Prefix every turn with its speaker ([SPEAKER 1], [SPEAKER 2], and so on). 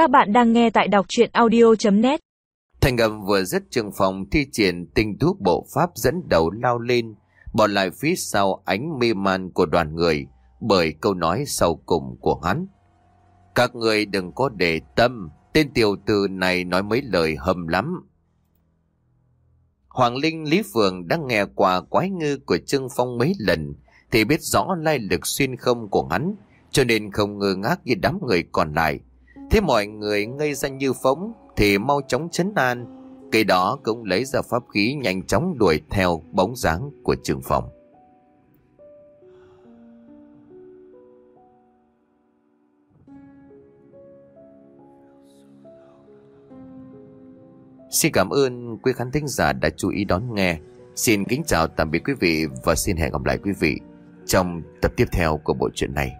[SPEAKER 1] Các bạn đang nghe tại đọc chuyện audio.net
[SPEAKER 2] Thành âm vừa dứt trường phòng thi triển tinh thuốc bộ pháp dẫn đầu lao lên, bỏ lại phía sau ánh mê man của đoàn người bởi câu nói sau cùng của hắn. Các người đừng có để tâm, tên tiểu tử này nói mấy lời hầm lắm. Hoàng Linh Lý Phường đã nghe qua quái ngư của Trương Phong mấy lần thì biết rõ lai lực xuyên không của hắn cho nên không ngơ ngác như đám người còn lại. Thế mọi người ngây ra như phóng, thì mau chóng chấn an. Cây đó cũng lấy ra pháp khí nhanh chóng đuổi theo bóng dáng của trường Phong. Xin cảm ơn quý khán thính giả đã chú ý đón nghe. Xin kính chào tạm biệt quý vị và xin hẹn gặp lại quý vị trong tập tiếp theo của bộ truyện này.